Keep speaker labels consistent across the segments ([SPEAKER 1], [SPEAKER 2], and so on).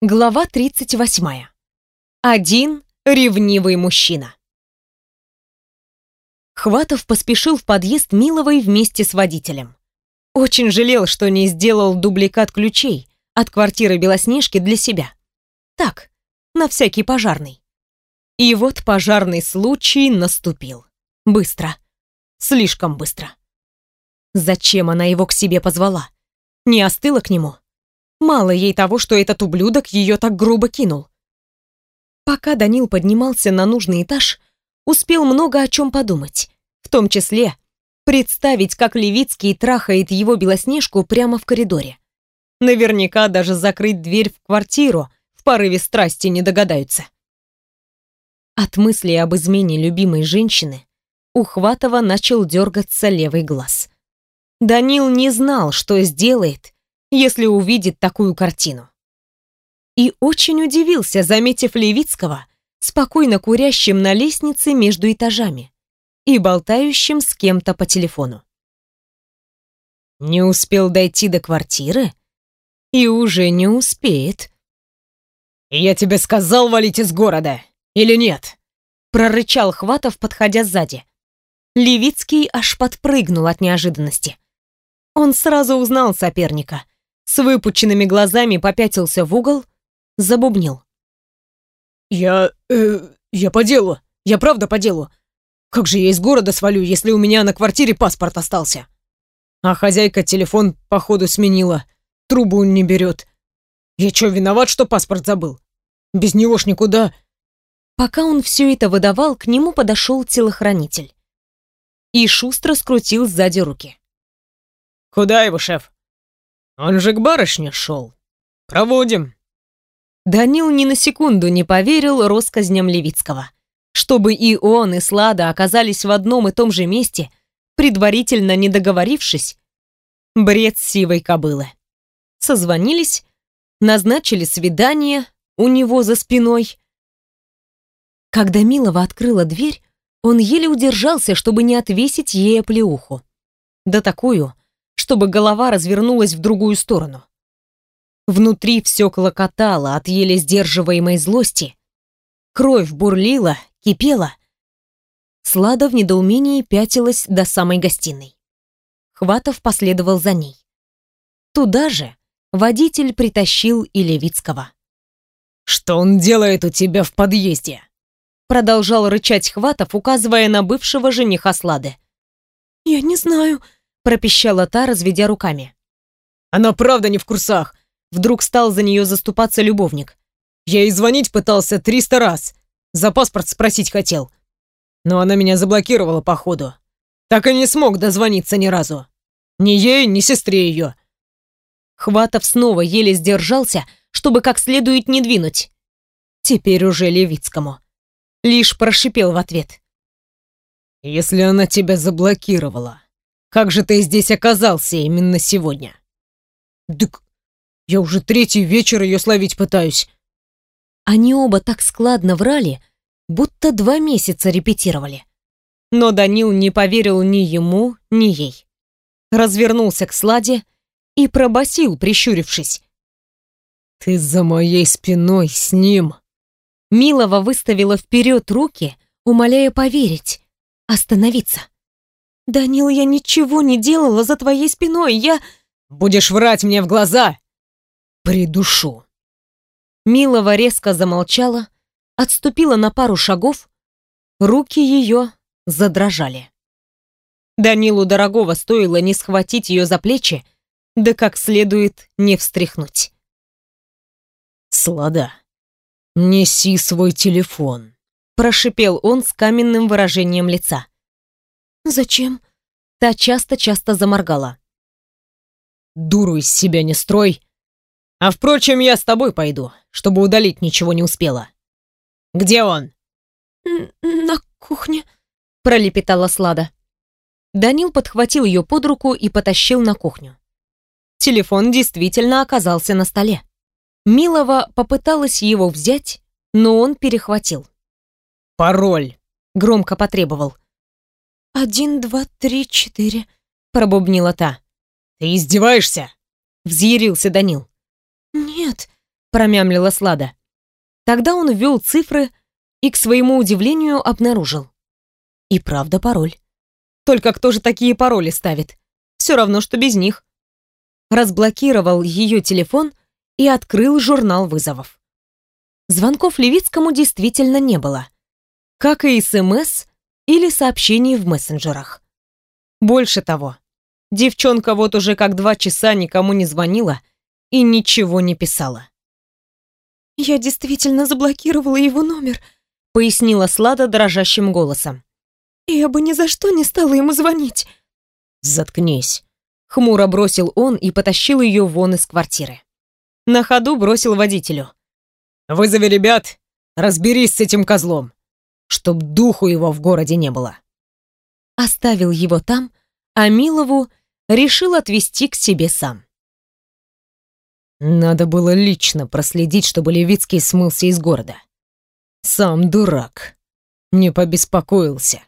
[SPEAKER 1] Глава 38. Один ревнивый мужчина. Хватов поспешил в подъезд Миловой вместе с водителем. Очень жалел, что не сделал дубликат ключей от квартиры Белоснежки для себя. Так, на всякий пожарный. И вот пожарный случай наступил. Быстро. Слишком быстро. Зачем она его к себе позвала? Не остыла к нему? Мало ей того, что этот ублюдок ее так грубо кинул. Пока Данил поднимался на нужный этаж, успел много о чем подумать, в том числе представить, как Левицкий трахает его Белоснежку прямо в коридоре. Наверняка даже закрыть дверь в квартиру в порыве страсти не догадаются. От мысли об измене любимой женщины у Хватова начал дергаться левый глаз. Данил не знал, что сделает, если увидит такую картину. И очень удивился, заметив Левицкого, спокойно курящим на лестнице между этажами и болтающим с кем-то по телефону. Не успел дойти до квартиры и уже не успеет.
[SPEAKER 2] «Я тебе сказал валить из города, или нет?»
[SPEAKER 1] прорычал Хватов, подходя сзади. Левицкий аж подпрыгнул от неожиданности. Он сразу узнал соперника — с выпученными глазами попятился в угол, забубнил.
[SPEAKER 2] «Я... э... я по делу. Я правда по делу. Как же я из города свалю, если у меня на квартире паспорт остался? А хозяйка телефон, походу, сменила. Трубу не берет. Я чё, виноват, что паспорт забыл? Без него ж никуда».
[SPEAKER 1] Пока он все это выдавал, к нему подошел телохранитель. И шустро скрутил сзади руки.
[SPEAKER 2] «Куда его, шеф?» Он же к барышне шел. Проводим.
[SPEAKER 1] Данил ни на секунду не поверил россказням Левицкого. Чтобы и он, и Слада оказались в одном и том же месте, предварительно не договорившись, бред сивой кобылы. Созвонились, назначили свидание у него за спиной. Когда Милова открыла дверь, он еле удержался, чтобы не отвесить ей оплеуху. Да такую, чтобы голова развернулась в другую сторону. Внутри все клокотало от еле сдерживаемой злости. Кровь бурлила, кипела. Слада в недоумении пятилась до самой гостиной. Хватов последовал за ней. Туда же водитель притащил и Левицкого.
[SPEAKER 2] «Что он делает у тебя в подъезде?»
[SPEAKER 1] Продолжал рычать Хватов, указывая на бывшего жениха Слады.
[SPEAKER 3] «Я не знаю», пропищала та, разведя руками.
[SPEAKER 2] Она правда не в курсах. Вдруг стал за нее заступаться любовник. Я ей звонить пытался триста раз. За паспорт спросить хотел. Но она меня заблокировала походу. Так и не смог дозвониться ни разу. Ни ей, ни сестре ее.
[SPEAKER 1] Хватов снова еле сдержался, чтобы как следует не двинуть. Теперь уже Левицкому. Лишь прошипел в ответ.
[SPEAKER 2] «Если она тебя заблокировала, как же ты здесь оказался именно сегодня? Дык, я уже третий вечер ее словить пытаюсь.
[SPEAKER 1] Они оба так складно врали, будто два месяца репетировали. Но Данил не поверил ни ему, ни ей. Развернулся к Сладе и пробасил, прищурившись.
[SPEAKER 2] «Ты за моей спиной с ним!»
[SPEAKER 1] Милова выставила вперед руки, умоляя поверить, остановиться. «Данил, я ничего не делала за твоей спиной, я...»
[SPEAKER 2] «Будешь врать мне в глаза!» «Придушу!»
[SPEAKER 1] Милова резко замолчала, отступила на пару шагов, руки ее задрожали. Данилу дорогого стоило не схватить ее за плечи, да как следует не встряхнуть.
[SPEAKER 2] «Слада, неси свой телефон», —
[SPEAKER 1] прошипел он с каменным выражением лица.
[SPEAKER 3] «Зачем?»
[SPEAKER 1] Та часто-часто заморгала.
[SPEAKER 2] «Дуру из себя не строй. А впрочем, я с тобой пойду, чтобы удалить ничего не успела. Где он?»
[SPEAKER 3] «На кухне», —
[SPEAKER 1] пролепетала Слада. Данил подхватил ее под руку и потащил на кухню. Телефон действительно оказался на столе. Милова попыталась его взять, но он перехватил.
[SPEAKER 2] «Пароль!»
[SPEAKER 1] — громко потребовал.
[SPEAKER 3] «Один, два, три, четыре», —
[SPEAKER 1] пробубнила та.
[SPEAKER 2] «Ты издеваешься?»
[SPEAKER 1] — взъярился Данил.
[SPEAKER 3] «Нет»,
[SPEAKER 1] промямлила Слада. Тогда он ввел цифры и, к своему удивлению, обнаружил. И правда пароль. Только кто же такие пароли ставит? Все равно, что без них. Разблокировал ее телефон и открыл журнал вызовов. Звонков Левицкому действительно не было. Как и СМС или сообщений в мессенджерах. Больше того, девчонка вот уже как два часа никому не звонила и ничего не писала.
[SPEAKER 3] «Я действительно заблокировала его номер», —
[SPEAKER 1] пояснила Слада дрожащим голосом.
[SPEAKER 3] «Я бы ни за что не стала ему звонить».
[SPEAKER 1] «Заткнись», — хмуро бросил он и потащил ее вон из квартиры. На ходу бросил водителю.
[SPEAKER 2] «Вызови ребят, разберись с этим козлом, чтоб духу его в городе не было».
[SPEAKER 1] Оставил его там, а Милову решил отвезти к себе сам.
[SPEAKER 2] Надо было лично проследить, чтобы Левицкий смылся из города. Сам дурак. Не побеспокоился.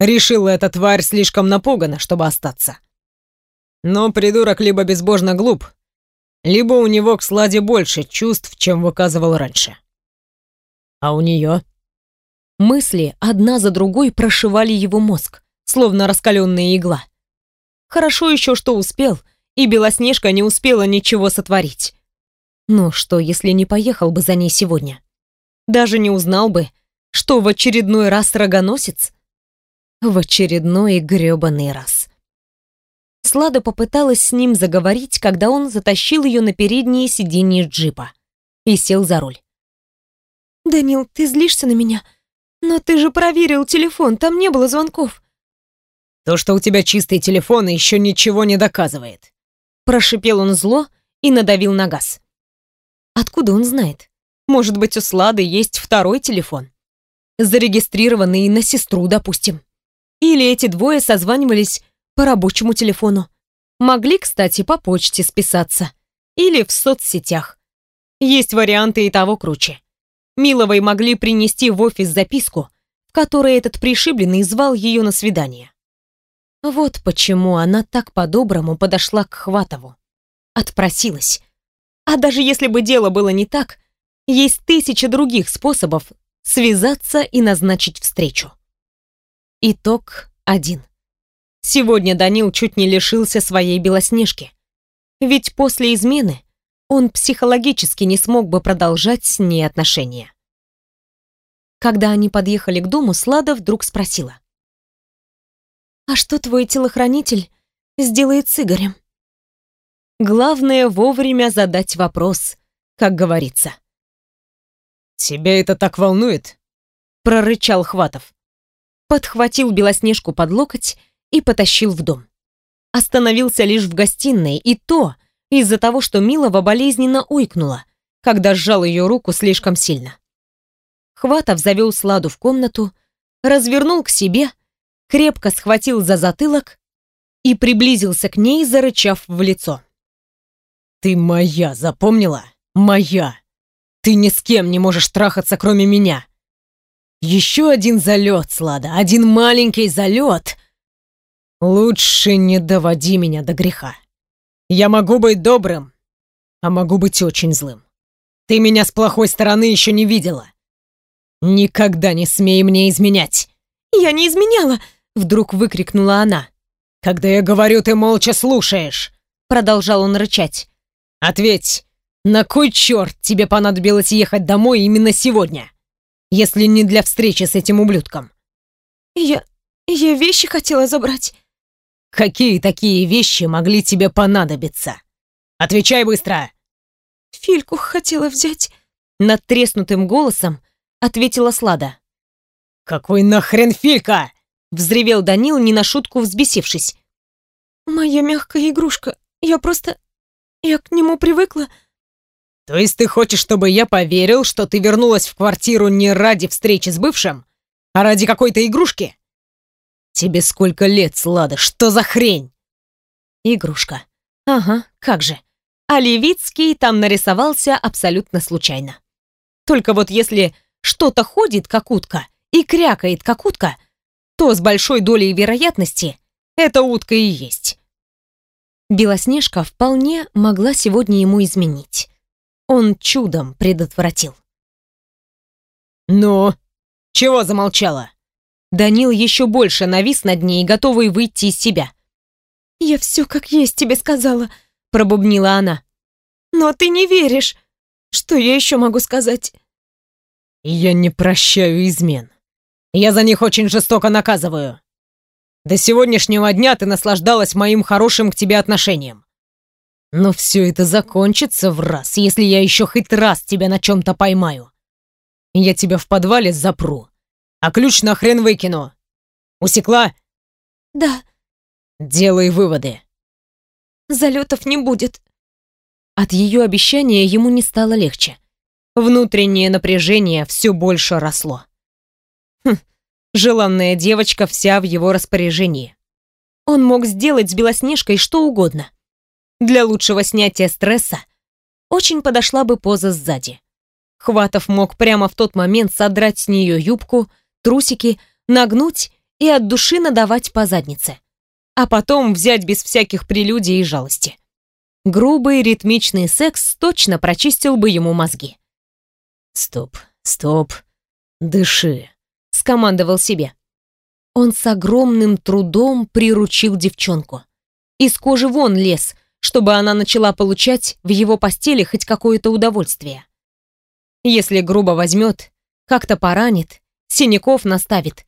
[SPEAKER 2] Решил, эта тварь слишком напугана, чтобы остаться. Но придурок либо безбожно глуп, либо у него к Сладе больше чувств, чем выказывал раньше. А у нее?
[SPEAKER 1] Мысли одна за другой прошивали его мозг, словно раскаленная игла. Хорошо еще, что успел — и Белоснежка не успела ничего сотворить. Но что, если не поехал бы за ней сегодня? Даже не узнал бы, что в очередной раз рогоносец? В очередной грёбаный раз. Слада попыталась с ним заговорить, когда он затащил ее на переднее сиденье джипа и сел за руль.
[SPEAKER 3] «Данил, ты злишься на меня? Но ты же проверил телефон, там не было звонков».
[SPEAKER 2] «То, что у тебя чистый телефон, еще ничего не доказывает.
[SPEAKER 1] Прошипел он зло и надавил на газ. Откуда он знает? Может быть, у Слады есть второй телефон? Зарегистрированный на сестру, допустим. Или эти двое созванивались по рабочему телефону. Могли, кстати, по почте списаться. Или в соцсетях. Есть варианты и того круче. Миловой могли принести в офис записку, в которой этот пришибленный звал ее на свидание. Вот почему она так по-доброму подошла к Хватову. Отпросилась. А даже если бы дело было не так, есть тысяча других способов связаться и назначить встречу. Итог один. Сегодня Данил чуть не лишился своей Белоснежки. Ведь после измены он психологически не смог бы продолжать с ней отношения. Когда они подъехали к дому, Слада вдруг спросила. А что твой телохранитель сделает с Игорем? Главное вовремя задать вопрос, как говорится.
[SPEAKER 2] «Тебя это так волнует?»
[SPEAKER 1] — прорычал Хватов. Подхватил Белоснежку под локоть и потащил в дом. Остановился лишь в гостиной, и то из-за того, что Милова болезненно ойкнула, когда сжал ее руку слишком сильно. Хватов завел Сладу в комнату, развернул к себе — крепко схватил за затылок и приблизился к ней, зарычав в лицо.
[SPEAKER 2] «Ты моя, запомнила? Моя! Ты ни с кем не можешь трахаться, кроме меня! Еще один залет, Слада, один маленький залет! Лучше не доводи меня до греха. Я могу быть добрым, а могу быть очень злым. Ты меня с плохой стороны еще не видела. Никогда не смей мне изменять!»
[SPEAKER 3] «Я не изменяла!»
[SPEAKER 1] Вдруг выкрикнула она.
[SPEAKER 2] «Когда я говорю, ты молча слушаешь!»
[SPEAKER 1] Продолжал он рычать.
[SPEAKER 2] «Ответь, на кой черт тебе понадобилось ехать домой именно сегодня, если не для встречи с этим ублюдком?»
[SPEAKER 3] «Я... я вещи хотела забрать».
[SPEAKER 2] «Какие такие вещи могли тебе понадобиться? Отвечай быстро!»
[SPEAKER 3] «Фильку хотела взять».
[SPEAKER 1] Над треснутым голосом ответила Слада.
[SPEAKER 2] «Какой нахрен Филька?»
[SPEAKER 1] Взревел Данил, не на шутку взбесившись.
[SPEAKER 3] «Моя мягкая игрушка. Я просто... Я к нему привыкла».
[SPEAKER 2] «То есть ты хочешь, чтобы я поверил, что ты вернулась в квартиру не ради встречи с бывшим, а ради какой-то игрушки? Тебе сколько лет, Слада? Что за хрень?»
[SPEAKER 1] «Игрушка. Ага, как же. А Левицкий там нарисовался абсолютно случайно. Только вот если что-то ходит, как утка, и крякает, как утка, то с большой долей вероятности эта утка и есть. Белоснежка вполне могла сегодня ему изменить. он чудом предотвратил.
[SPEAKER 2] «Ну, чего замолчала?»
[SPEAKER 1] Данил еще больше навис над ней, готовый выйти из себя.
[SPEAKER 3] «Я все как есть тебе сказала», — пробубнила она. «Но ты не веришь. Что я еще могу сказать?»
[SPEAKER 2] «Я не прощаю измен. Я за них очень жестоко наказываю. До сегодняшнего дня ты наслаждалась моим хорошим к тебе отношением. Но все это закончится в раз, если я еще хоть раз тебя на чем-то поймаю. Я тебя в подвале запру, а ключ на хрен выкину. Усекла?
[SPEAKER 3] Да.
[SPEAKER 2] Делай выводы.
[SPEAKER 3] Залетов не будет.
[SPEAKER 1] От ее обещания ему не стало легче. Внутреннее напряжение все больше росло. Хм, желанная девочка вся в его распоряжении. Он мог сделать с Белоснежкой что угодно. Для лучшего снятия стресса очень подошла бы поза сзади. Хватов мог прямо в тот момент содрать с нее юбку, трусики, нагнуть и от души надавать по заднице. А потом взять без всяких прелюдий и жалости. Грубый ритмичный секс точно прочистил бы ему мозги.
[SPEAKER 2] «Стоп, стоп, дыши», — скомандовал себе.
[SPEAKER 1] Он с огромным трудом приручил девчонку. Из кожи вон лез, чтобы она начала получать в его постели хоть какое-то удовольствие. Если грубо возьмет, как-то поранит, синяков наставит,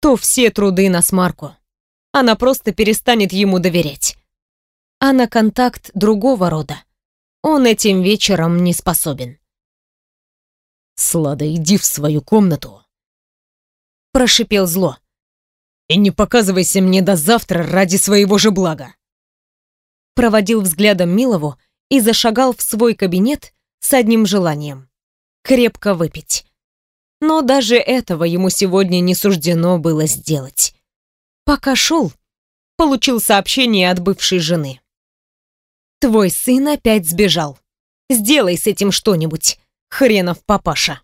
[SPEAKER 1] то все труды на смарку. Она просто перестанет ему доверять. А на контакт другого рода он этим вечером не способен.
[SPEAKER 2] «Слада, иди в свою комнату», —
[SPEAKER 1] прошипел зло.
[SPEAKER 2] «И не показывайся мне до завтра ради своего же блага»
[SPEAKER 1] проводил взглядом Милову и зашагал в свой кабинет с одним желанием — крепко выпить. Но даже этого ему сегодня не суждено было сделать. Пока шел, получил сообщение от бывшей жены. «Твой сын опять сбежал. Сделай с этим что-нибудь, хренов папаша».